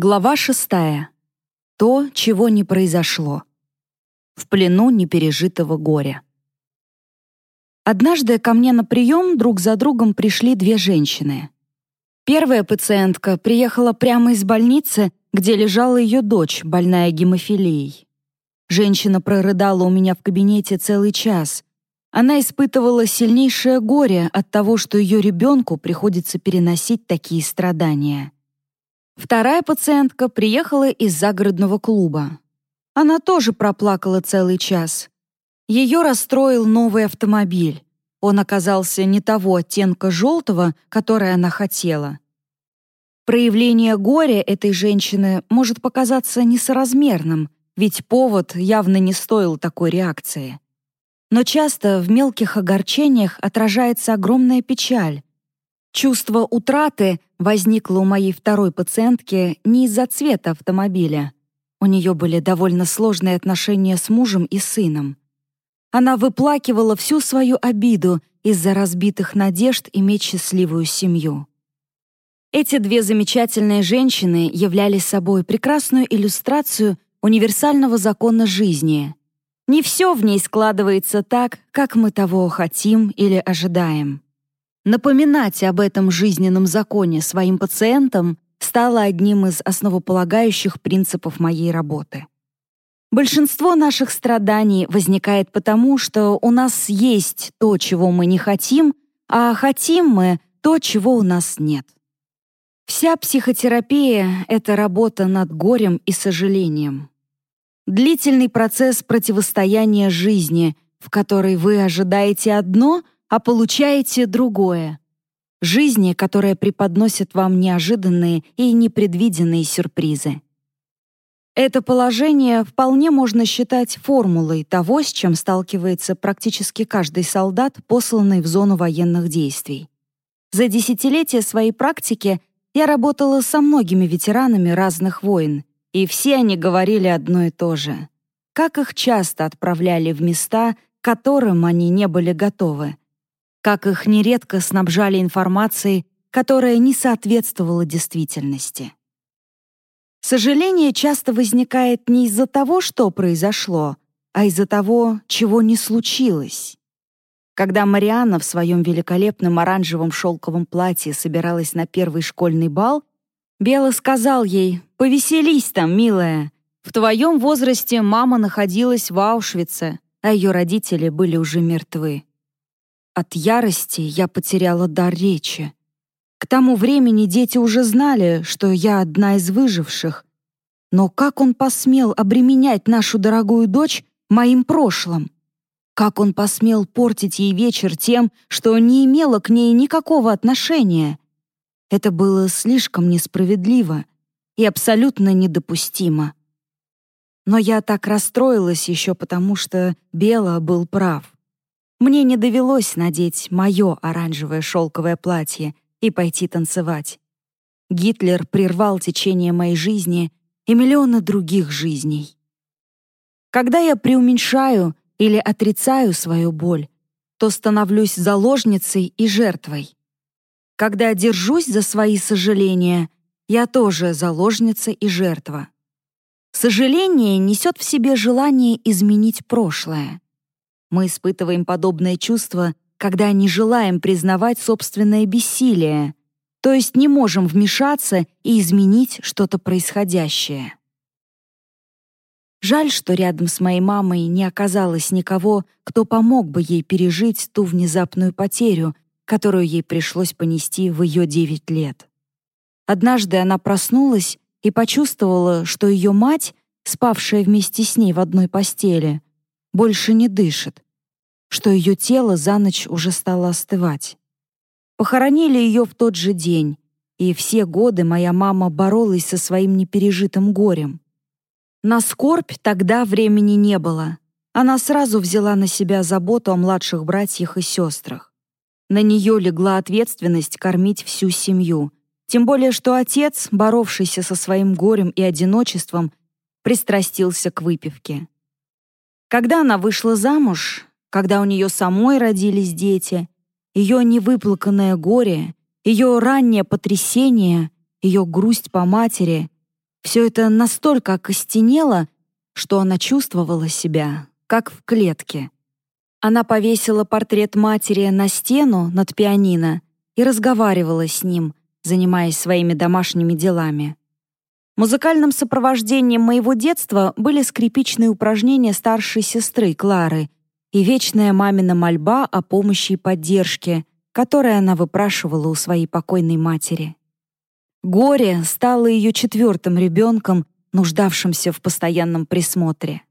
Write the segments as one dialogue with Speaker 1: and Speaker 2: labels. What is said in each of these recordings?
Speaker 1: Глава шестая. То, чего не произошло. В плену непережитого горя. Однажды ко мне на прием друг за другом пришли две женщины. Первая пациентка приехала прямо из больницы, где лежала ее дочь, больная гемофилией. Женщина прорыдала у меня в кабинете целый час. Она испытывала сильнейшее горе от того, что ее ребенку приходится переносить такие страдания. Вторая пациентка приехала из загородного клуба. Она тоже проплакала целый час. Ее расстроил новый автомобиль. Он оказался не того оттенка желтого, который она хотела. Проявление горя этой женщины может показаться несоразмерным, ведь повод явно не стоил такой реакции. Но часто в мелких огорчениях отражается огромная печаль, Чувство утраты возникло у моей второй пациентки не из-за цвета автомобиля. У нее были довольно сложные отношения с мужем и сыном. Она выплакивала всю свою обиду из-за разбитых надежд иметь счастливую семью. Эти две замечательные женщины являли собой прекрасную иллюстрацию универсального закона жизни. Не все в ней складывается так, как мы того хотим или ожидаем. Напоминать об этом жизненном законе своим пациентам стало одним из основополагающих принципов моей работы. Большинство наших страданий возникает потому, что у нас есть то, чего мы не хотим, а хотим мы то, чего у нас нет. Вся психотерапия — это работа над горем и сожалением. Длительный процесс противостояния жизни, в которой вы ожидаете одно — а получаете другое. Жизни, которая преподносит вам неожиданные и непредвиденные сюрпризы. Это положение вполне можно считать формулой того, с чем сталкивается практически каждый солдат, посланный в зону военных действий. За десятилетия своей практики я работала со многими ветеранами разных войн, и все они говорили одно и то же. Как их часто отправляли в места, к которым они не были готовы, как их нередко снабжали информацией, которая не соответствовала действительности. Сожаление часто возникает не из-за того, что произошло, а из-за того, чего не случилось. Когда Марианна в своем великолепном оранжевом шелковом платье собиралась на первый школьный бал, Бела сказал ей «Повеселись там, милая. В твоем возрасте мама находилась в Аушвице, а ее родители были уже мертвы». От ярости я потеряла дар речи. К тому времени дети уже знали, что я одна из выживших. Но как он посмел обременять нашу дорогую дочь моим прошлым? Как он посмел портить ей вечер тем, что не имело к ней никакого отношения? Это было слишком несправедливо и абсолютно недопустимо. Но я так расстроилась еще потому, что Бела был прав. Мне не довелось надеть мое оранжевое шелковое платье и пойти танцевать. Гитлер прервал течение моей жизни и миллионы других жизней. Когда я преуменьшаю или отрицаю свою боль, то становлюсь заложницей и жертвой. Когда держусь за свои сожаления, я тоже заложница и жертва. Сожаление несет в себе желание изменить прошлое. Мы испытываем подобное чувство, когда не желаем признавать собственное бессилие, то есть не можем вмешаться и изменить что-то происходящее. Жаль, что рядом с моей мамой не оказалось никого, кто помог бы ей пережить ту внезапную потерю, которую ей пришлось понести в ее девять лет. Однажды она проснулась и почувствовала, что ее мать, спавшая вместе с ней в одной постели, больше не дышит, что ее тело за ночь уже стало остывать. Похоронили ее в тот же день, и все годы моя мама боролась со своим непережитым горем. На скорбь тогда времени не было. Она сразу взяла на себя заботу о младших братьях и сестрах. На нее легла ответственность кормить всю семью, тем более что отец, боровшийся со своим горем и одиночеством, пристрастился к выпивке. Когда она вышла замуж, когда у нее самой родились дети, ее невыплаканное горе, ее раннее потрясение, ее грусть по матери, Все это настолько окостенело, что она чувствовала себя, как в клетке. Она повесила портрет матери на стену над пианино и разговаривала с ним, занимаясь своими домашними делами. Музыкальным сопровождением моего детства были скрипичные упражнения старшей сестры Клары и вечная мамина мольба о помощи и поддержке, которую она выпрашивала у своей покойной матери. Горе стало ее четвертым ребенком, нуждавшимся в постоянном присмотре.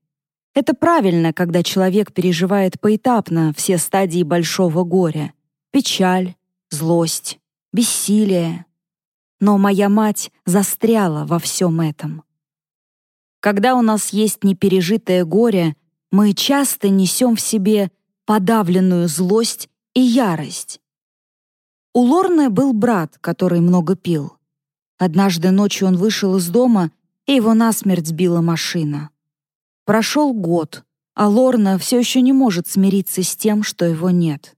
Speaker 1: Это правильно, когда человек переживает поэтапно все стадии большого горя — печаль, злость, бессилие. Но моя мать застряла во всем этом. Когда у нас есть непережитое горе, мы часто несем в себе подавленную злость и ярость. У Лорны был брат, который много пил. Однажды ночью он вышел из дома, и его насмерть сбила машина. Прошел год, а Лорна все еще не может смириться с тем, что его нет.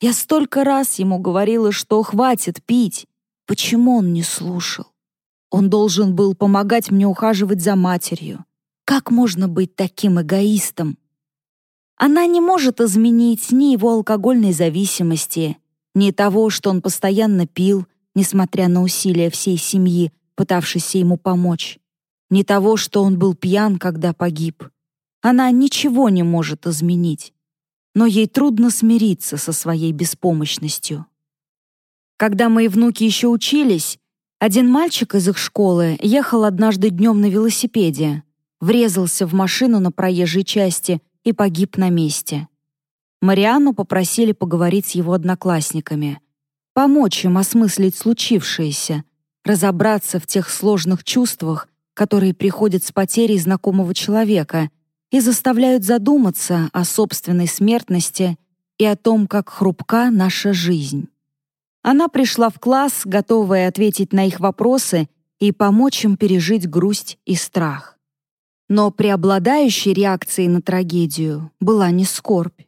Speaker 1: Я столько раз ему говорила, что хватит пить. Почему он не слушал? Он должен был помогать мне ухаживать за матерью. Как можно быть таким эгоистом? Она не может изменить ни его алкогольной зависимости, ни того, что он постоянно пил, несмотря на усилия всей семьи, пытавшейся ему помочь, ни того, что он был пьян, когда погиб. Она ничего не может изменить но ей трудно смириться со своей беспомощностью. Когда мои внуки еще учились, один мальчик из их школы ехал однажды днем на велосипеде, врезался в машину на проезжей части и погиб на месте. Марианну попросили поговорить с его одноклассниками, помочь им осмыслить случившееся, разобраться в тех сложных чувствах, которые приходят с потерей знакомого человека и заставляют задуматься о собственной смертности и о том, как хрупка наша жизнь. Она пришла в класс, готовая ответить на их вопросы и помочь им пережить грусть и страх. Но преобладающей реакцией на трагедию была не скорбь.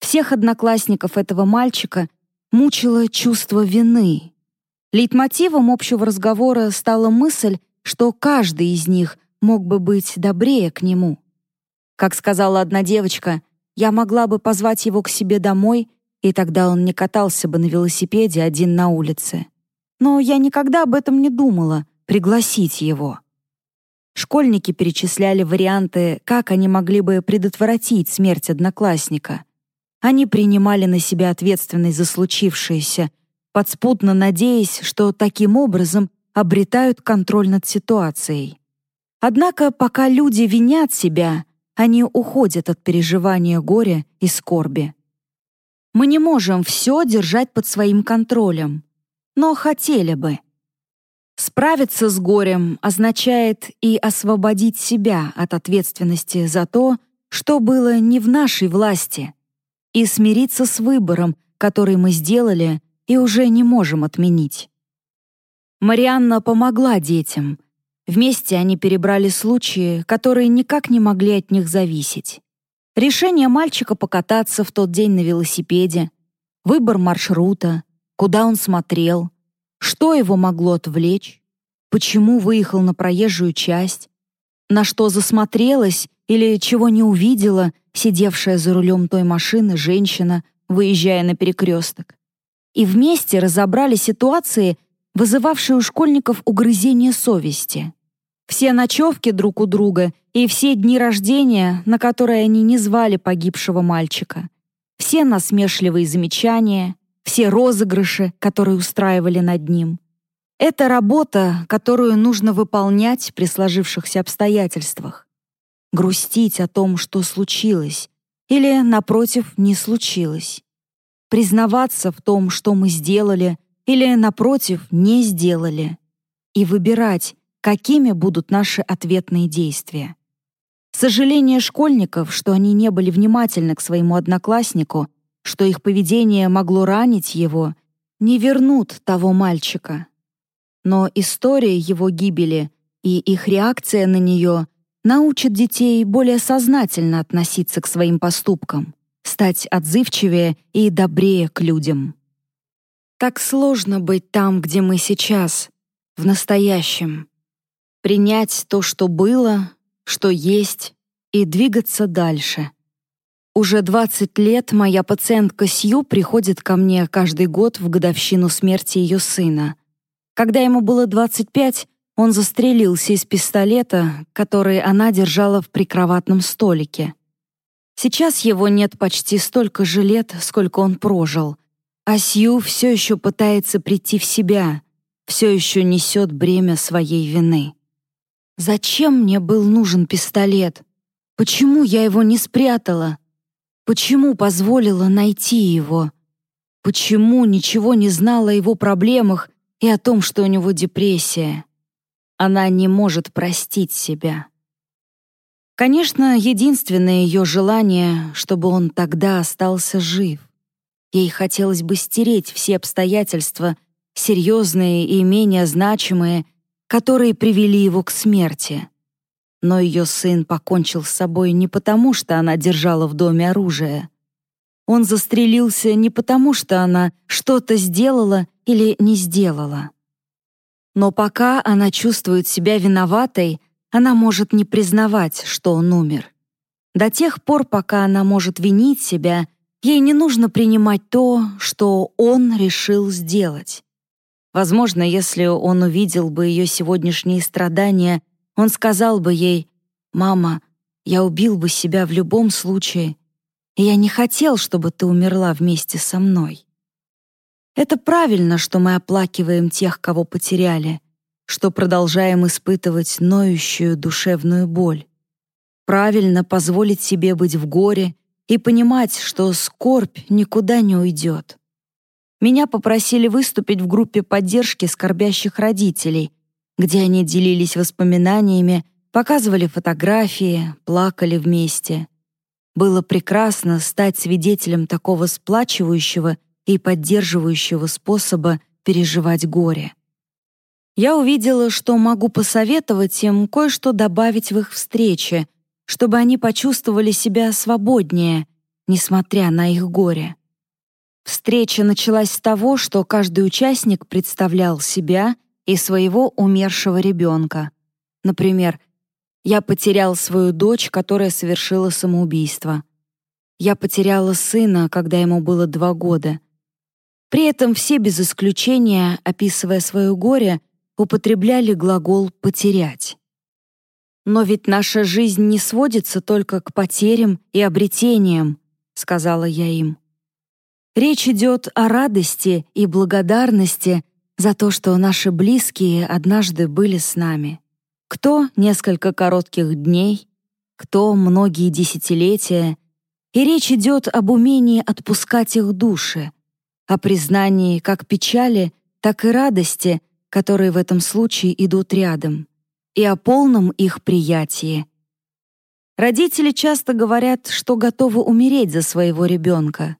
Speaker 1: Всех одноклассников этого мальчика мучило чувство вины. Лейтмотивом общего разговора стала мысль, что каждый из них мог бы быть добрее к нему. Как сказала одна девочка, я могла бы позвать его к себе домой, и тогда он не катался бы на велосипеде один на улице. Но я никогда об этом не думала, пригласить его. Школьники перечисляли варианты, как они могли бы предотвратить смерть одноклассника. Они принимали на себя ответственность за случившееся, подспутно надеясь, что таким образом обретают контроль над ситуацией. Однако пока люди винят себя, они уходят от переживания горя и скорби. Мы не можем все держать под своим контролем, но хотели бы. Справиться с горем означает и освободить себя от ответственности за то, что было не в нашей власти, и смириться с выбором, который мы сделали и уже не можем отменить. Марианна помогла детям — Вместе они перебрали случаи, которые никак не могли от них зависеть. Решение мальчика покататься в тот день на велосипеде, выбор маршрута, куда он смотрел, что его могло отвлечь, почему выехал на проезжую часть, на что засмотрелась или чего не увидела сидевшая за рулем той машины женщина, выезжая на перекресток. И вместе разобрали ситуации, вызывавшие у школьников угрызение совести все ночевки друг у друга и все дни рождения, на которые они не звали погибшего мальчика, все насмешливые замечания, все розыгрыши, которые устраивали над ним. Это работа, которую нужно выполнять при сложившихся обстоятельствах. Грустить о том, что случилось, или, напротив, не случилось. Признаваться в том, что мы сделали, или, напротив, не сделали. И выбирать, какими будут наши ответные действия. Сожаление школьников, что они не были внимательны к своему однокласснику, что их поведение могло ранить его, не вернут того мальчика. Но история его гибели и их реакция на нее научат детей более сознательно относиться к своим поступкам, стать отзывчивее и добрее к людям. Так сложно быть там, где мы сейчас, в настоящем. Принять то, что было, что есть, и двигаться дальше. Уже 20 лет моя пациентка Сью приходит ко мне каждый год в годовщину смерти ее сына. Когда ему было 25, он застрелился из пистолета, который она держала в прикроватном столике. Сейчас его нет почти столько же лет, сколько он прожил, а Сью все еще пытается прийти в себя, все еще несет бремя своей вины. Зачем мне был нужен пистолет? Почему я его не спрятала? Почему позволила найти его? Почему ничего не знала о его проблемах и о том, что у него депрессия? Она не может простить себя. Конечно, единственное ее желание, чтобы он тогда остался жив. Ей хотелось бы стереть все обстоятельства, серьезные и менее значимые, которые привели его к смерти. Но ее сын покончил с собой не потому, что она держала в доме оружие. Он застрелился не потому, что она что-то сделала или не сделала. Но пока она чувствует себя виноватой, она может не признавать, что он умер. До тех пор, пока она может винить себя, ей не нужно принимать то, что он решил сделать. Возможно, если он увидел бы ее сегодняшние страдания, он сказал бы ей, «Мама, я убил бы себя в любом случае, и я не хотел, чтобы ты умерла вместе со мной». Это правильно, что мы оплакиваем тех, кого потеряли — что продолжаем испытывать ноющую душевную боль. Правильно позволить себе быть в горе и понимать, что скорбь никуда не уйдет. Меня попросили выступить в группе поддержки скорбящих родителей, где они делились воспоминаниями, показывали фотографии, плакали вместе. Было прекрасно стать свидетелем такого сплачивающего и поддерживающего способа переживать горе я увидела, что могу посоветовать им кое-что добавить в их встречи, чтобы они почувствовали себя свободнее, несмотря на их горе. Встреча началась с того, что каждый участник представлял себя и своего умершего ребенка. Например, «Я потерял свою дочь, которая совершила самоубийство». «Я потеряла сына, когда ему было два года». При этом все без исключения, описывая свое горе, употребляли глагол «потерять». «Но ведь наша жизнь не сводится только к потерям и обретениям», — сказала я им. Речь идет о радости и благодарности за то, что наши близкие однажды были с нами. Кто несколько коротких дней, кто многие десятилетия, и речь идет об умении отпускать их души, о признании как печали, так и радости, которые в этом случае идут рядом, и о полном их приятии. Родители часто говорят, что готовы умереть за своего ребенка.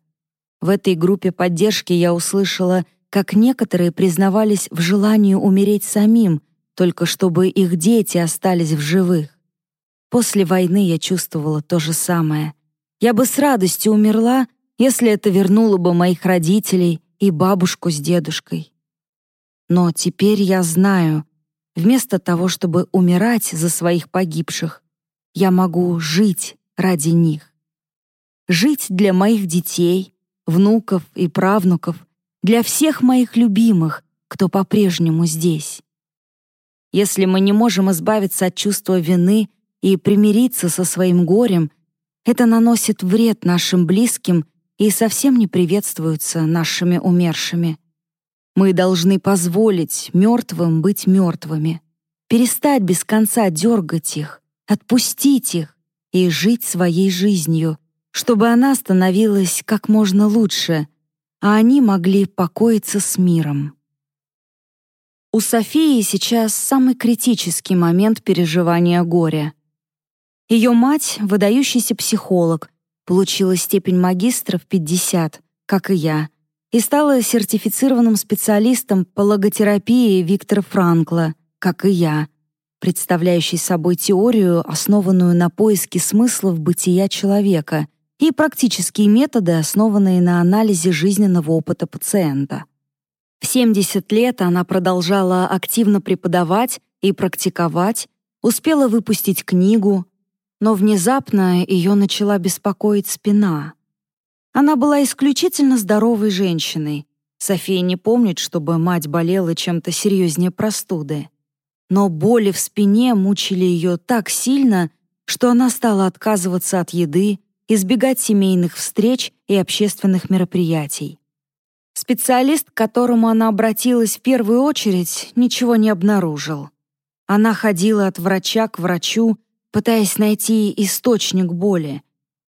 Speaker 1: В этой группе поддержки я услышала, как некоторые признавались в желании умереть самим, только чтобы их дети остались в живых. После войны я чувствовала то же самое. Я бы с радостью умерла, если это вернуло бы моих родителей и бабушку с дедушкой. Но теперь я знаю, вместо того, чтобы умирать за своих погибших, я могу жить ради них. Жить для моих детей, внуков и правнуков, для всех моих любимых, кто по-прежнему здесь. Если мы не можем избавиться от чувства вины и примириться со своим горем, это наносит вред нашим близким и совсем не приветствуется нашими умершими. Мы должны позволить мертвым быть мертвыми, перестать без конца дергать их, отпустить их и жить своей жизнью, чтобы она становилась как можно лучше, а они могли покоиться с миром. У Софии сейчас самый критический момент переживания горя. Ее мать, выдающийся психолог, получила степень магистра в 50, как и я, и стала сертифицированным специалистом по логотерапии Виктора Франкла, как и я, представляющий собой теорию, основанную на поиске смыслов бытия человека и практические методы, основанные на анализе жизненного опыта пациента. В 70 лет она продолжала активно преподавать и практиковать, успела выпустить книгу, но внезапно ее начала беспокоить спина. Она была исключительно здоровой женщиной. София не помнит, чтобы мать болела чем-то серьезнее простуды. Но боли в спине мучили ее так сильно, что она стала отказываться от еды, избегать семейных встреч и общественных мероприятий. Специалист, к которому она обратилась в первую очередь, ничего не обнаружил. Она ходила от врача к врачу, пытаясь найти источник боли.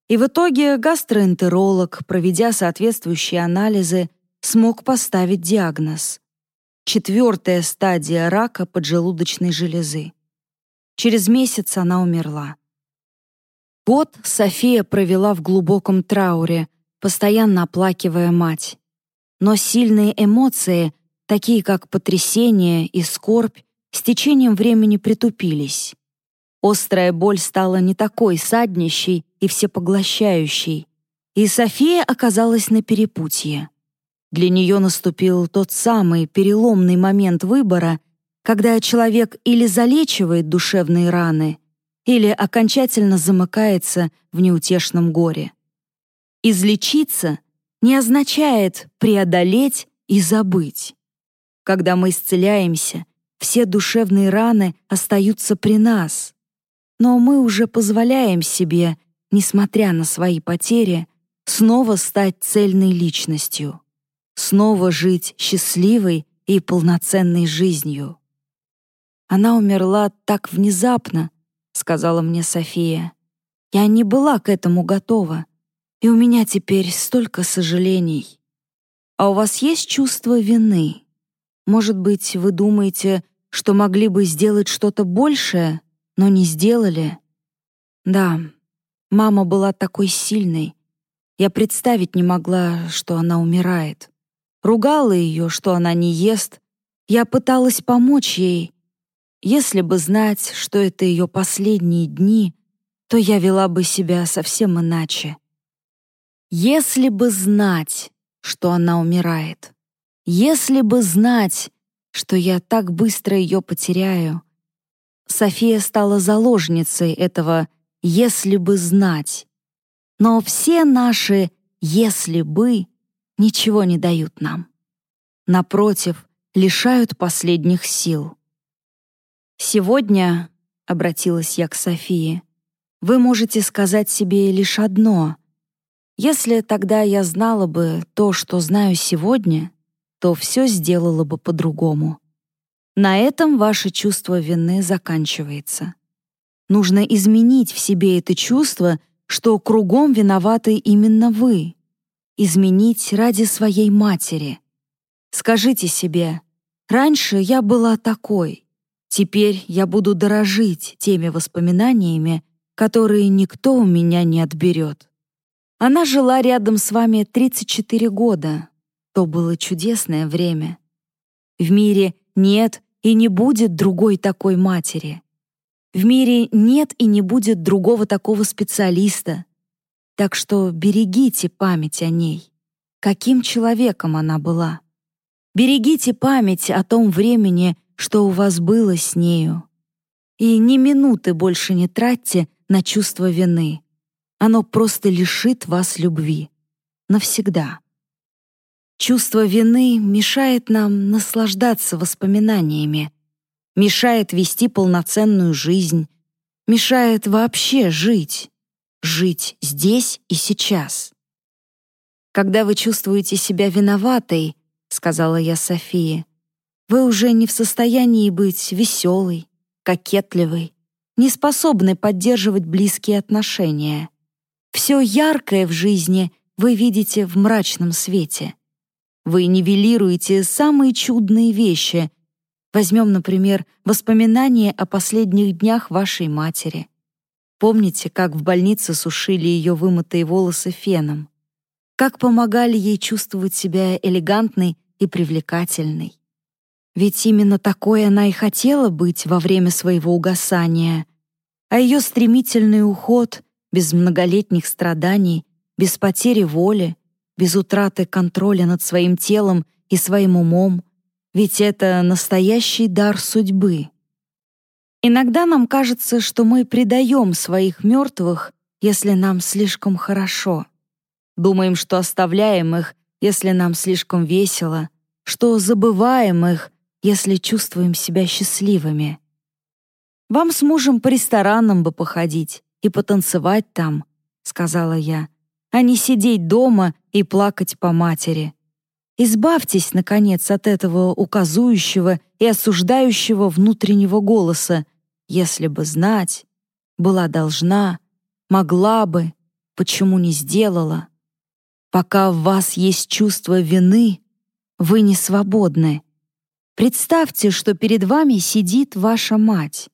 Speaker 1: И в итоге гастроэнтеролог, проведя соответствующие анализы, смог поставить диагноз. Четвертая стадия рака поджелудочной железы. Через месяц она умерла. Год София провела в глубоком трауре, постоянно оплакивая мать. Но сильные эмоции, такие как потрясение и скорбь, с течением времени притупились. Острая боль стала не такой саднищей и всепоглощающей, и София оказалась на перепутье. Для нее наступил тот самый переломный момент выбора, когда человек или залечивает душевные раны, или окончательно замыкается в неутешном горе. Излечиться не означает преодолеть и забыть. Когда мы исцеляемся, все душевные раны остаются при нас. Но мы уже позволяем себе, несмотря на свои потери, снова стать цельной личностью, снова жить счастливой и полноценной жизнью. Она умерла так внезапно, — сказала мне София. «Я не была к этому готова, и у меня теперь столько сожалений. А у вас есть чувство вины? Может быть, вы думаете, что могли бы сделать что-то большее, но не сделали?» «Да, мама была такой сильной. Я представить не могла, что она умирает. Ругала ее, что она не ест. Я пыталась помочь ей, если бы знать, что это ее последние дни, то я вела бы себя совсем иначе. Если бы знать, что она умирает. Если бы знать, что я так быстро ее потеряю. София стала заложницей этого «если бы знать». Но все наши «если бы» ничего не дают нам. Напротив, лишают последних сил. «Сегодня», — обратилась я к Софии, «вы можете сказать себе лишь одно. Если тогда я знала бы то, что знаю сегодня, то все сделала бы по-другому. На этом ваше чувство вины заканчивается. Нужно изменить в себе это чувство, что кругом виноваты именно вы. Изменить ради своей матери. Скажите себе, раньше я была такой, Теперь я буду дорожить теми воспоминаниями, которые никто у меня не отберет. Она жила рядом с вами 34 года. То было чудесное время. В мире нет и не будет другой такой матери. В мире нет и не будет другого такого специалиста. Так что берегите память о ней. Каким человеком она была. Берегите память о том времени, что у вас было с нею. И ни минуты больше не тратьте на чувство вины. Оно просто лишит вас любви. Навсегда. Чувство вины мешает нам наслаждаться воспоминаниями, мешает вести полноценную жизнь, мешает вообще жить, жить здесь и сейчас. Когда вы чувствуете себя виноватой, сказала я Софии, вы уже не в состоянии быть веселой, кокетливой, не способны поддерживать близкие отношения. Все яркое в жизни вы видите в мрачном свете. Вы нивелируете самые чудные вещи. Возьмем, например, воспоминания о последних днях вашей матери. Помните, как в больнице сушили ее вымытые волосы феном? Как помогали ей чувствовать себя элегантной и привлекательной? Ведь именно такой она и хотела быть во время своего угасания. А ее стремительный уход, без многолетних страданий, без потери воли, без утраты контроля над своим телом и своим умом, ведь это настоящий дар судьбы. Иногда нам кажется, что мы предаем своих мертвых, если нам слишком хорошо. Думаем, что оставляем их, если нам слишком весело, что забываем их, если чувствуем себя счастливыми. «Вам с мужем по ресторанам бы походить и потанцевать там», — сказала я, «а не сидеть дома и плакать по матери. Избавьтесь, наконец, от этого указующего и осуждающего внутреннего голоса, если бы знать, была должна, могла бы, почему не сделала. Пока в вас есть чувство вины, вы не свободны. Представьте, что перед вами сидит ваша мать.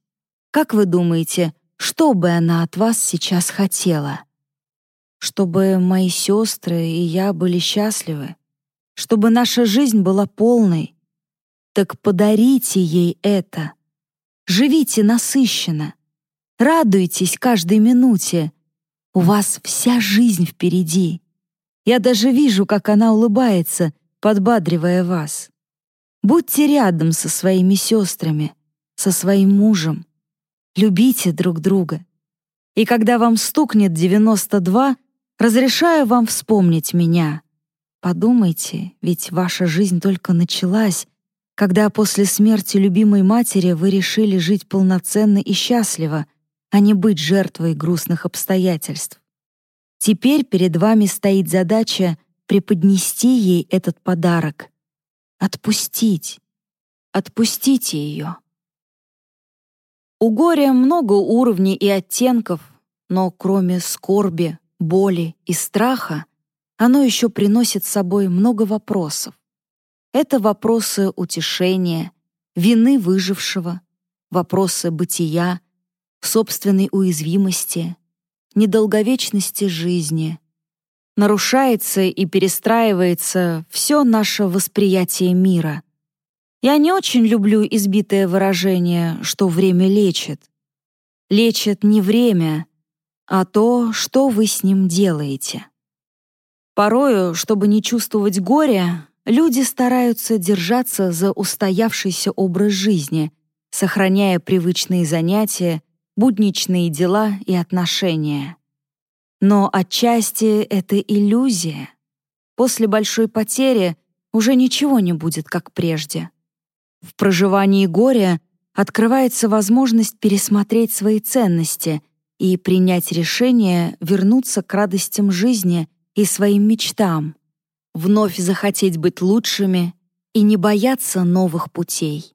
Speaker 1: Как вы думаете, что бы она от вас сейчас хотела? Чтобы мои сестры и я были счастливы? Чтобы наша жизнь была полной? Так подарите ей это. Живите насыщенно. Радуйтесь каждой минуте. У вас вся жизнь впереди. Я даже вижу, как она улыбается, подбадривая вас. Будьте рядом со своими сестрами, со своим мужем. Любите друг друга. И когда вам стукнет 92, разрешаю вам вспомнить меня. Подумайте, ведь ваша жизнь только началась, когда после смерти любимой матери вы решили жить полноценно и счастливо, а не быть жертвой грустных обстоятельств. Теперь перед вами стоит задача преподнести ей этот подарок. Отпустить. Отпустите ее. У горя много уровней и оттенков, но кроме скорби, боли и страха, оно еще приносит с собой много вопросов. Это вопросы утешения, вины выжившего, вопросы бытия, собственной уязвимости, недолговечности жизни. Нарушается и перестраивается все наше восприятие мира. Я не очень люблю избитое выражение, что время лечит. Лечит не время, а то, что вы с ним делаете. Порою, чтобы не чувствовать горя, люди стараются держаться за устоявшийся образ жизни, сохраняя привычные занятия будничные дела и отношения. Но отчасти это иллюзия. После большой потери уже ничего не будет, как прежде. В проживании горя открывается возможность пересмотреть свои ценности и принять решение вернуться к радостям жизни и своим мечтам, вновь захотеть быть лучшими и не бояться новых путей.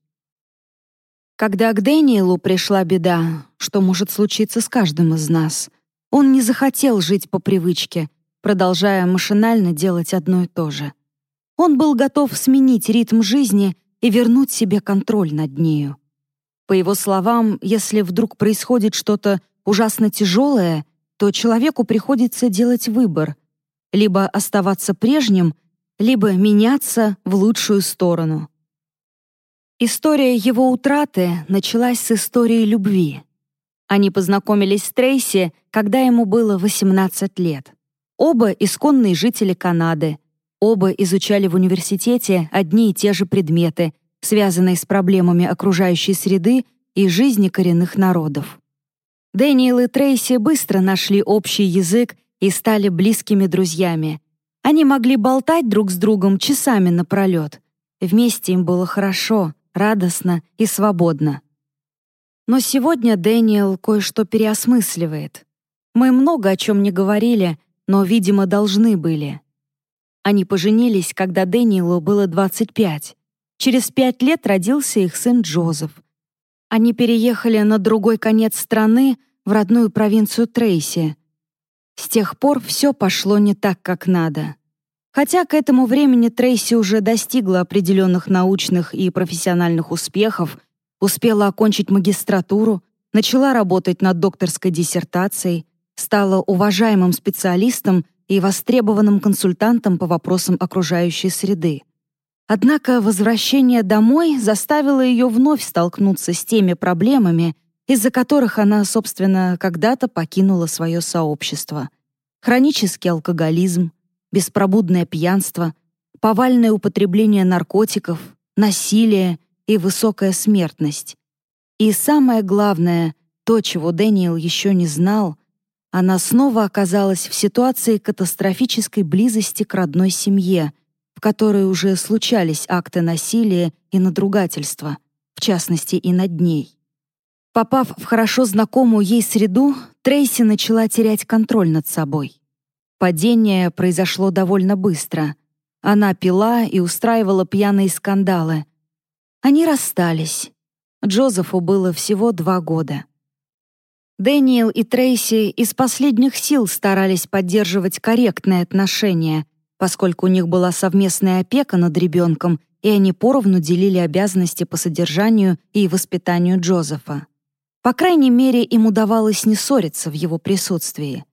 Speaker 1: Когда к Дэниелу пришла беда, что может случиться с каждым из нас, он не захотел жить по привычке, продолжая машинально делать одно и то же. Он был готов сменить ритм жизни и вернуть себе контроль над нею. По его словам, если вдруг происходит что-то ужасно тяжелое, то человеку приходится делать выбор — либо оставаться прежним, либо меняться в лучшую сторону. История его утраты началась с истории любви. Они познакомились с Трейси, когда ему было 18 лет. Оба исконные жители Канады. Оба изучали в университете одни и те же предметы, связанные с проблемами окружающей среды и жизни коренных народов. Дэниел и Трейси быстро нашли общий язык и стали близкими друзьями. Они могли болтать друг с другом часами напролет. Вместе им было хорошо — радостно и свободно. Но сегодня Дэниел кое-что переосмысливает. Мы много о чем не говорили, но, видимо, должны были. Они поженились, когда Дэниелу было 25. Через пять лет родился их сын Джозеф. Они переехали на другой конец страны, в родную провинцию Трейси. С тех пор все пошло не так, как надо. Хотя к этому времени Трейси уже достигла определенных научных и профессиональных успехов, успела окончить магистратуру, начала работать над докторской диссертацией, стала уважаемым специалистом и востребованным консультантом по вопросам окружающей среды. Однако возвращение домой заставило ее вновь столкнуться с теми проблемами, из-за которых она, собственно, когда-то покинула свое сообщество. Хронический алкоголизм, беспробудное пьянство, повальное употребление наркотиков, насилие и высокая смертность. И самое главное, то, чего Дэниел еще не знал, она снова оказалась в ситуации катастрофической близости к родной семье, в которой уже случались акты насилия и надругательства, в частности и над ней. Попав в хорошо знакомую ей среду, Трейси начала терять контроль над собой. Падение произошло довольно быстро. Она пила и устраивала пьяные скандалы. Они расстались. Джозефу было всего два года. Дэниел и Трейси из последних сил старались поддерживать корректные отношения, поскольку у них была совместная опека над ребенком, и они поровну делили обязанности по содержанию и воспитанию Джозефа. По крайней мере, им удавалось не ссориться в его присутствии.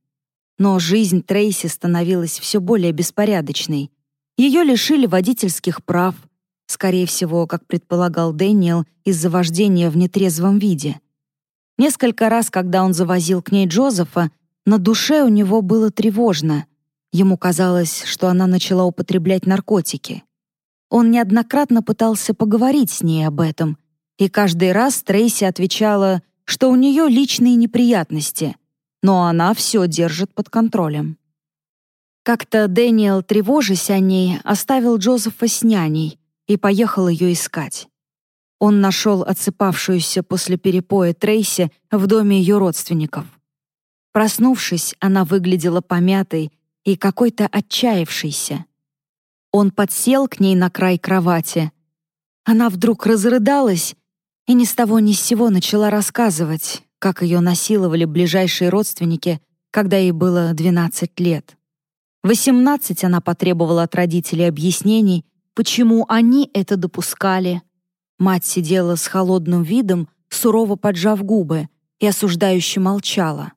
Speaker 1: Но жизнь Трейси становилась все более беспорядочной. Ее лишили водительских прав, скорее всего, как предполагал Дэниел, из-за вождения в нетрезвом виде. Несколько раз, когда он завозил к ней Джозефа, на душе у него было тревожно. Ему казалось, что она начала употреблять наркотики. Он неоднократно пытался поговорить с ней об этом, и каждый раз Трейси отвечала что у нее личные неприятности, но она все держит под контролем. Как-то Дэниел, тревожась о ней, оставил Джозефа с няней и поехал ее искать. Он нашел отсыпавшуюся после перепоя Трейси в доме ее родственников. Проснувшись, она выглядела помятой и какой-то отчаявшейся. Он подсел к ней на край кровати. Она вдруг разрыдалась и ни с того ни с сего начала рассказывать, как ее насиловали ближайшие родственники, когда ей было 12 лет. В 18 она потребовала от родителей объяснений, почему они это допускали. Мать сидела с холодным видом, сурово поджав губы, и осуждающе молчала,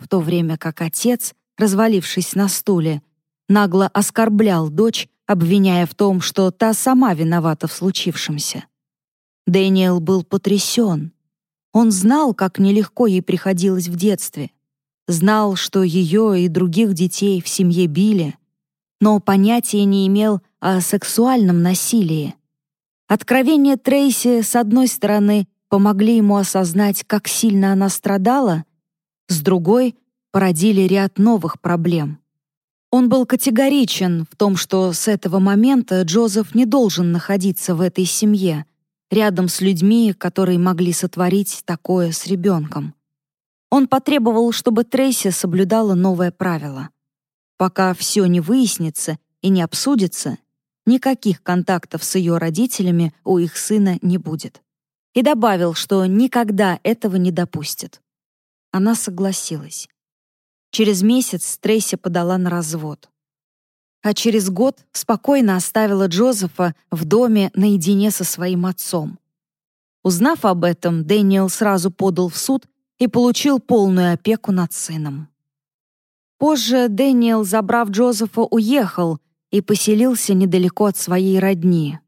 Speaker 1: в то время как отец, развалившись на стуле, нагло оскорблял дочь, обвиняя в том, что та сама виновата в случившемся. Дэниел был потрясен. Он знал, как нелегко ей приходилось в детстве. Знал, что ее и других детей в семье били, но понятия не имел о сексуальном насилии. Откровения Трейси, с одной стороны, помогли ему осознать, как сильно она страдала, с другой — породили ряд новых проблем. Он был категоричен в том, что с этого момента Джозеф не должен находиться в этой семье — рядом с людьми, которые могли сотворить такое с ребенком. Он потребовал, чтобы Трейси соблюдала новое правило. Пока все не выяснится и не обсудится, никаких контактов с ее родителями у их сына не будет. И добавил, что никогда этого не допустит. Она согласилась. Через месяц Трейси подала на развод а через год спокойно оставила Джозефа в доме наедине со своим отцом. Узнав об этом, Дэниел сразу подал в суд и получил полную опеку над сыном. Позже Дэниел, забрав Джозефа, уехал и поселился недалеко от своей родни.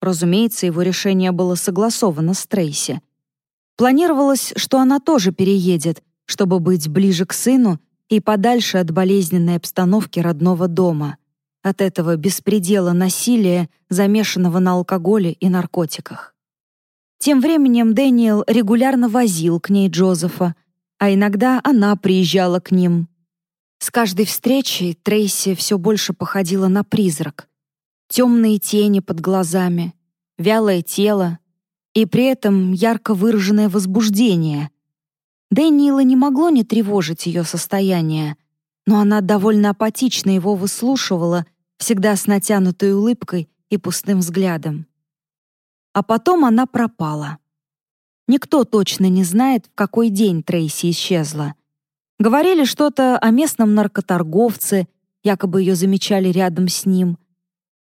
Speaker 1: Разумеется, его решение было согласовано с Трейси. Планировалось, что она тоже переедет, чтобы быть ближе к сыну и подальше от болезненной обстановки родного дома — от этого беспредела насилия, замешанного на алкоголе и наркотиках. Тем временем Дэниел регулярно возил к ней Джозефа, а иногда она приезжала к ним. С каждой встречей Трейси все больше походила на призрак. Темные тени под глазами, вялое тело и при этом ярко выраженное возбуждение. Дэниела не могло не тревожить ее состояние — но она довольно апатично его выслушивала, всегда с натянутой улыбкой и пустым взглядом. А потом она пропала. Никто точно не знает, в какой день Трейси исчезла. Говорили что-то о местном наркоторговце, якобы ее замечали рядом с ним.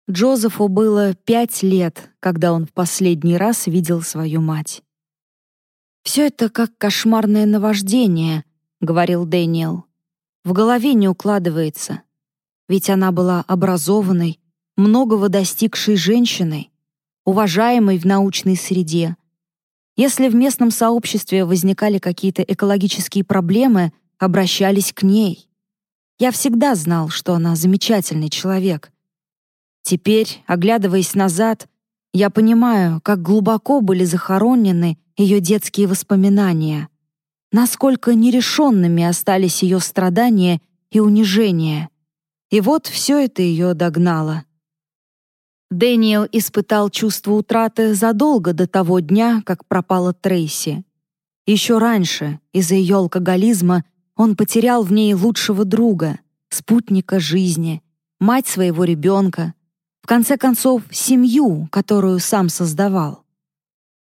Speaker 1: Джозефу было пять лет, когда он в последний раз видел свою мать. «Все это как кошмарное наваждение», — говорил Дэниел в голове не укладывается. Ведь она была образованной, многого достигшей женщиной, уважаемой в научной среде. Если в местном сообществе возникали какие-то экологические проблемы, обращались к ней. Я всегда знал, что она замечательный человек. Теперь, оглядываясь назад, я понимаю, как глубоко были захоронены ее детские воспоминания, насколько нерешенными остались ее страдания и унижения. И вот все это ее догнало. Дэниел испытал чувство утраты задолго до того дня, как пропала Трейси. Еще раньше, из-за ее алкоголизма, он потерял в ней лучшего друга, спутника жизни, мать своего ребенка, в конце концов, семью, которую сам создавал.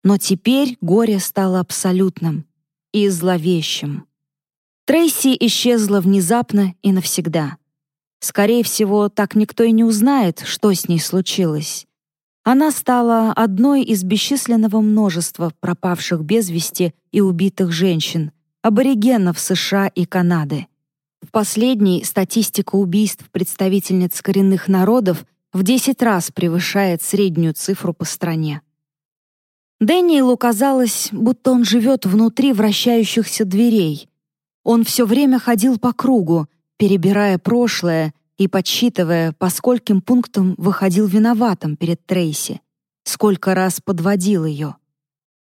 Speaker 1: Но теперь горе стало абсолютным и зловещим. Трейси исчезла внезапно и навсегда. Скорее всего, так никто и не узнает, что с ней случилось. Она стала одной из бесчисленного множества пропавших без вести и убитых женщин, аборигенов США и Канады. В последней статистика убийств представительниц коренных народов в 10 раз превышает среднюю цифру по стране. Дэниелу казалось, будто он живет внутри вращающихся дверей. Он все время ходил по кругу, перебирая прошлое и подсчитывая, по скольким пунктам выходил виноватым перед Трейси, сколько раз подводил ее.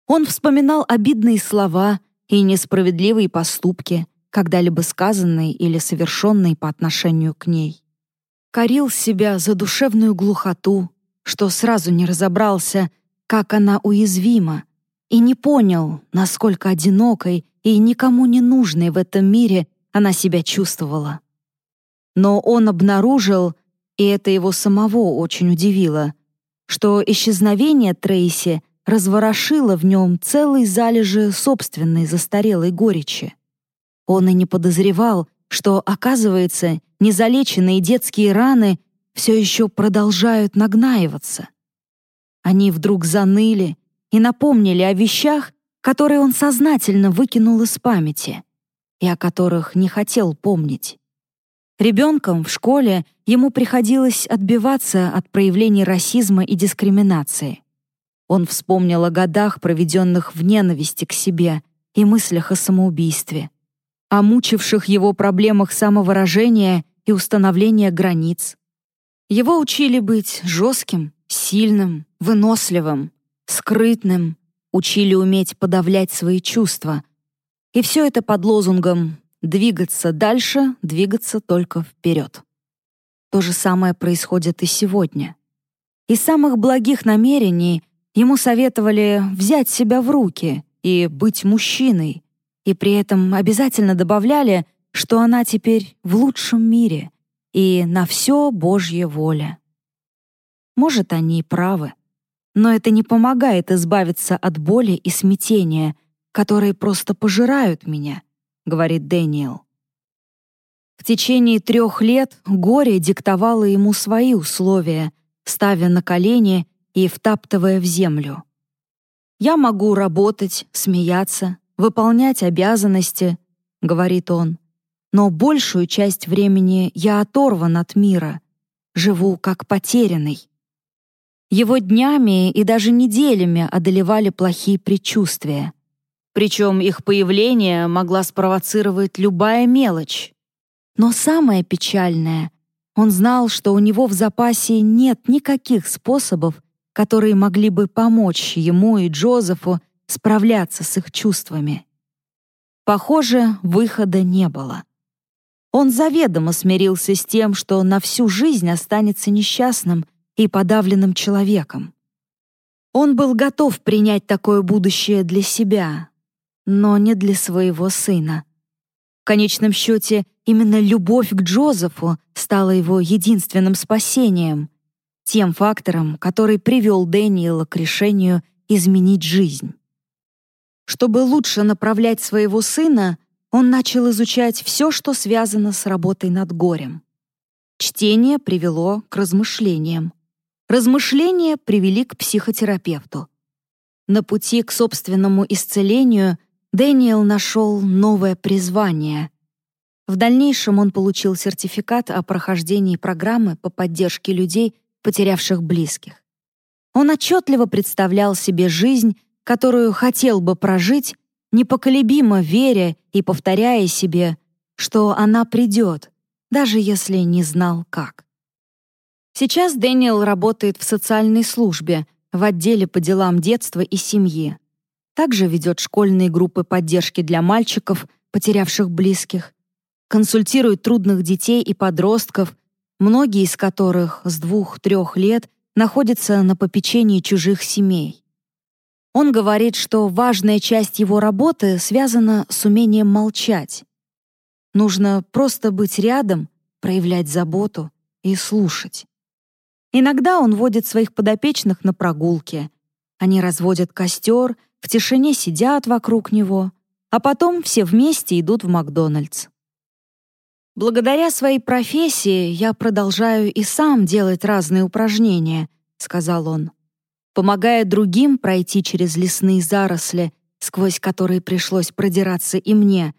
Speaker 1: Он вспоминал обидные слова и несправедливые поступки, когда-либо сказанные или совершенные по отношению к ней. Корил себя за душевную глухоту, что сразу не разобрался, как она уязвима, и не понял, насколько одинокой и никому не нужной в этом мире она себя чувствовала. Но он обнаружил, и это его самого очень удивило, что исчезновение Трейси разворошило в нем целый залежи собственной застарелой горечи. Он и не подозревал, что, оказывается, незалеченные детские раны все еще продолжают нагнаиваться. Они вдруг заныли и напомнили о вещах, которые он сознательно выкинул из памяти и о которых не хотел помнить. Ребенком в школе ему приходилось отбиваться от проявлений расизма и дискриминации. Он вспомнил о годах, проведенных в ненависти к себе и мыслях о самоубийстве, о мучивших его проблемах самовыражения и установления границ. Его учили быть жестким, сильным, выносливым, скрытным, учили уметь подавлять свои чувства. И все это под лозунгом «двигаться дальше, двигаться только вперед». То же самое происходит и сегодня. Из самых благих намерений ему советовали взять себя в руки и быть мужчиной, и при этом обязательно добавляли, что она теперь в лучшем мире и на все Божья воля. Может, они и правы. Но это не помогает избавиться от боли и смятения, которые просто пожирают меня, говорит Дэниел. В течение трех лет горе диктовало ему свои условия, ставя на колени и втаптывая в землю. «Я могу работать, смеяться, выполнять обязанности», — говорит он, «но большую часть времени я оторван от мира, живу как потерянный». Его днями и даже неделями одолевали плохие предчувствия. Причем их появление могла спровоцировать любая мелочь. Но самое печальное, он знал, что у него в запасе нет никаких способов, которые могли бы помочь ему и Джозефу справляться с их чувствами. Похоже, выхода не было. Он заведомо смирился с тем, что на всю жизнь останется несчастным и подавленным человеком. Он был готов принять такое будущее для себя, но не для своего сына. В конечном счете, именно любовь к Джозефу стала его единственным спасением, тем фактором, который привел Дэниела к решению изменить жизнь. Чтобы лучше направлять своего сына, он начал изучать все, что связано с работой над горем. Чтение привело к размышлениям. Размышления привели к психотерапевту. На пути к собственному исцелению Дэниел нашел новое призвание. В дальнейшем он получил сертификат о прохождении программы по поддержке людей, потерявших близких. Он отчетливо представлял себе жизнь, которую хотел бы прожить, непоколебимо веря и повторяя себе, что она придет, даже если не знал как. Сейчас Дэниел работает в социальной службе, в отделе по делам детства и семьи. Также ведет школьные группы поддержки для мальчиков, потерявших близких, консультирует трудных детей и подростков, многие из которых с двух-трех лет находятся на попечении чужих семей. Он говорит, что важная часть его работы связана с умением молчать. Нужно просто быть рядом, проявлять заботу и слушать. Иногда он водит своих подопечных на прогулки. Они разводят костер, в тишине сидят вокруг него, а потом все вместе идут в Макдональдс. «Благодаря своей профессии я продолжаю и сам делать разные упражнения», — сказал он, помогая другим пройти через лесные заросли, сквозь которые пришлось продираться и мне.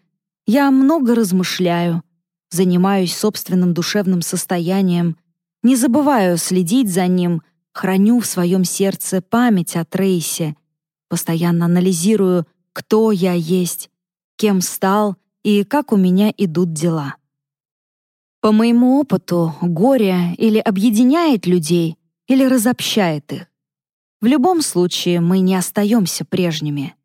Speaker 1: Я много размышляю, занимаюсь собственным душевным состоянием, не забываю следить за ним, храню в своем сердце память о Трейсе, постоянно анализирую, кто я есть, кем стал и как у меня идут дела. По моему опыту, горе или объединяет людей, или разобщает их. В любом случае мы не остаемся прежними.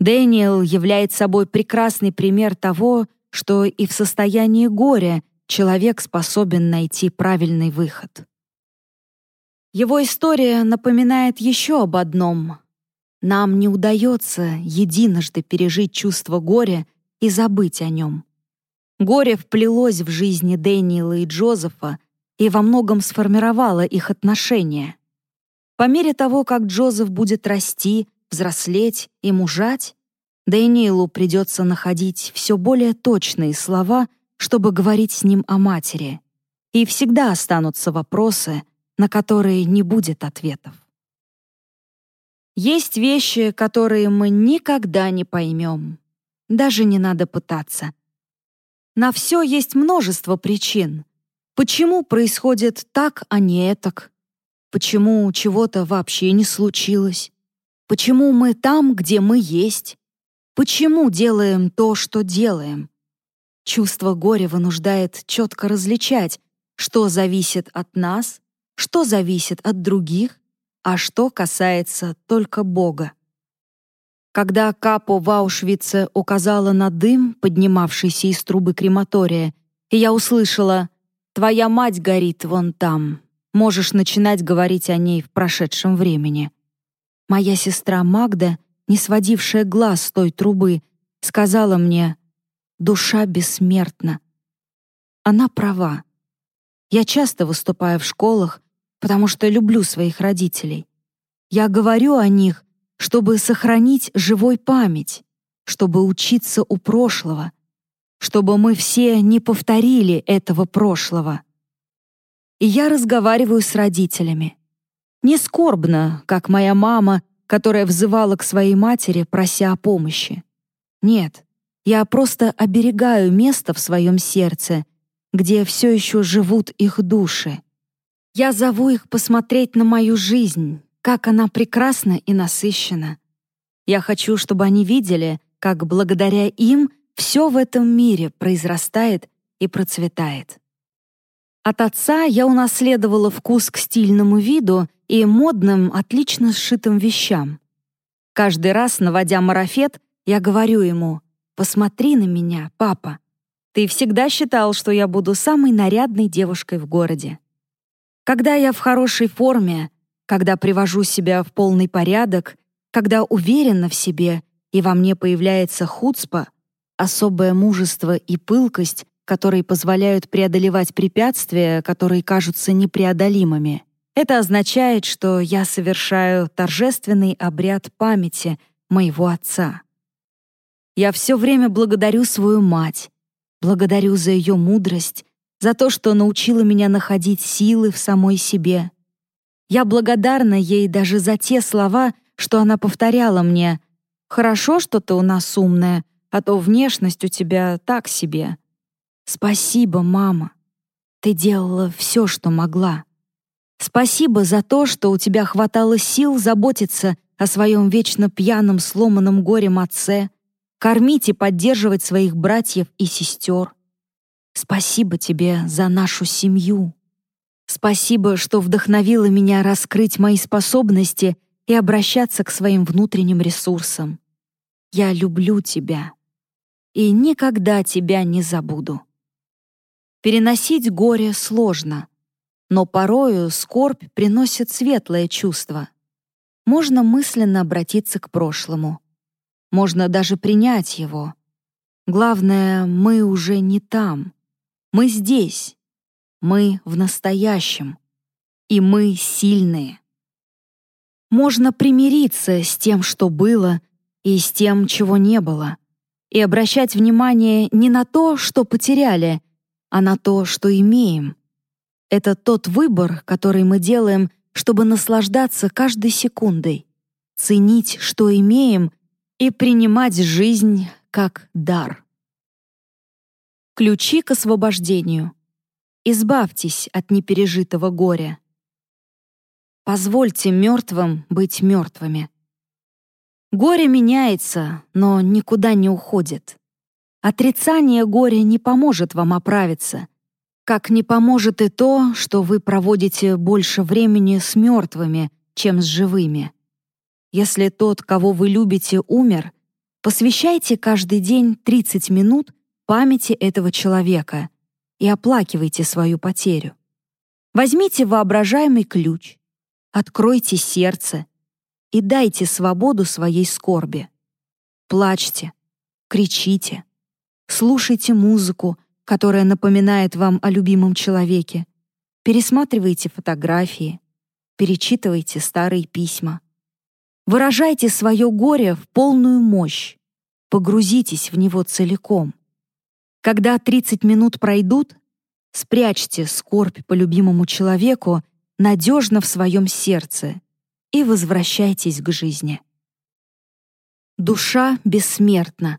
Speaker 1: Дэниел является собой прекрасный пример того, что и в состоянии горя человек способен найти правильный выход. Его история напоминает еще об одном. Нам не удается единожды пережить чувство горя и забыть о нем. Горе вплелось в жизни Дэниела и Джозефа и во многом сформировало их отношения. По мере того, как Джозеф будет расти, взрослеть и мужать, Дэниелу придется находить все более точные слова, чтобы говорить с ним о матери. И всегда останутся вопросы, на которые не будет ответов. Есть вещи, которые мы никогда не поймем. Даже не надо пытаться. На все есть множество причин. Почему происходит так, а не так? Почему чего-то вообще не случилось? Почему мы там, где мы есть? Почему делаем то, что делаем? Чувство горя вынуждает четко различать, что зависит от нас, что зависит от других, а что касается только Бога. Когда Капо в Аушвице указала на дым, поднимавшийся из трубы крематория, и я услышала «Твоя мать горит вон там. Можешь начинать говорить о ней в прошедшем времени». Моя сестра Магда, не сводившая глаз с той трубы, сказала мне «Душа бессмертна». Она права. Я часто выступаю в школах, потому что люблю своих родителей. Я говорю о них, чтобы сохранить живой память, чтобы учиться у прошлого, чтобы мы все не повторили этого прошлого. И я разговариваю с родителями. Не скорбно, как моя мама, которая взывала к своей матери, прося о помощи. Нет, я просто оберегаю место в своем сердце, где все еще живут их души. Я зову их посмотреть на мою жизнь, как она прекрасна и насыщена. Я хочу, чтобы они видели, как благодаря им все в этом мире произрастает и процветает. От отца я унаследовала вкус к стильному виду и модным, отлично сшитым вещам. Каждый раз, наводя марафет, я говорю ему «Посмотри на меня, папа. Ты всегда считал, что я буду самой нарядной девушкой в городе. Когда я в хорошей форме, когда привожу себя в полный порядок, когда уверена в себе и во мне появляется хуцпа, особое мужество и пылкость, которые позволяют преодолевать препятствия, которые кажутся непреодолимыми. Это означает, что я совершаю торжественный обряд памяти моего отца. Я все время благодарю свою мать, благодарю за ее мудрость, за то, что научила меня находить силы в самой себе, я благодарна ей даже за те слова, что она повторяла мне. «Хорошо, что ты у нас умная, а то внешность у тебя так себе». «Спасибо, мама. Ты делала все, что могла. Спасибо за то, что у тебя хватало сил заботиться о своем вечно пьяном, сломанном горем отце, кормить и поддерживать своих братьев и сестер. Спасибо тебе за нашу семью». Спасибо, что вдохновила меня раскрыть мои способности и обращаться к своим внутренним ресурсам. Я люблю тебя и никогда тебя не забуду. Переносить горе сложно, но порою скорбь приносит светлое чувство. Можно мысленно обратиться к прошлому. Можно даже принять его. Главное, мы уже не там. Мы здесь. Мы в настоящем. И мы сильные. Можно примириться с тем, что было, и с тем, чего не было, и обращать внимание не на то, что потеряли, а на то, что имеем. Это тот выбор, который мы делаем, чтобы наслаждаться каждой секундой, ценить, что имеем, и принимать жизнь как дар. Ключи к освобождению. Избавьтесь от непережитого горя. Позвольте мертвым быть мертвыми. Горе меняется, но никуда не уходит. Отрицание горя не поможет вам оправиться, как не поможет и то, что вы проводите больше времени с мертвыми, чем с живыми. Если тот, кого вы любите, умер, посвящайте каждый день 30 минут памяти этого человека и оплакивайте свою потерю. Возьмите воображаемый ключ, откройте сердце и дайте свободу своей скорби. Плачьте, кричите, слушайте музыку, которая напоминает вам о любимом человеке, пересматривайте фотографии, перечитывайте старые письма. Выражайте свое горе в полную мощь, погрузитесь в него целиком. Когда 30 минут пройдут, спрячьте скорбь по любимому человеку надежно в своем сердце и возвращайтесь к жизни. Душа бессмертна.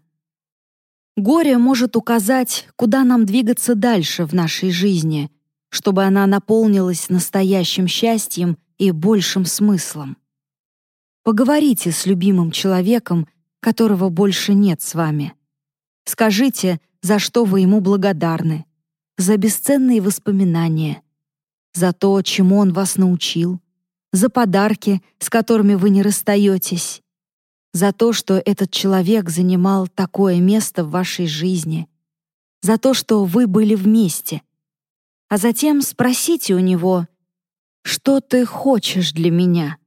Speaker 1: Горе может указать, куда нам двигаться дальше в нашей жизни, чтобы она наполнилась настоящим счастьем и большим смыслом. Поговорите с любимым человеком, которого больше нет с вами. Скажите, за что вы ему благодарны, за бесценные воспоминания, за то, чему он вас научил, за подарки, с которыми вы не расстаетесь, за то, что этот человек занимал такое место в вашей жизни, за то, что вы были вместе. А затем спросите у него, «Что ты хочешь для меня?»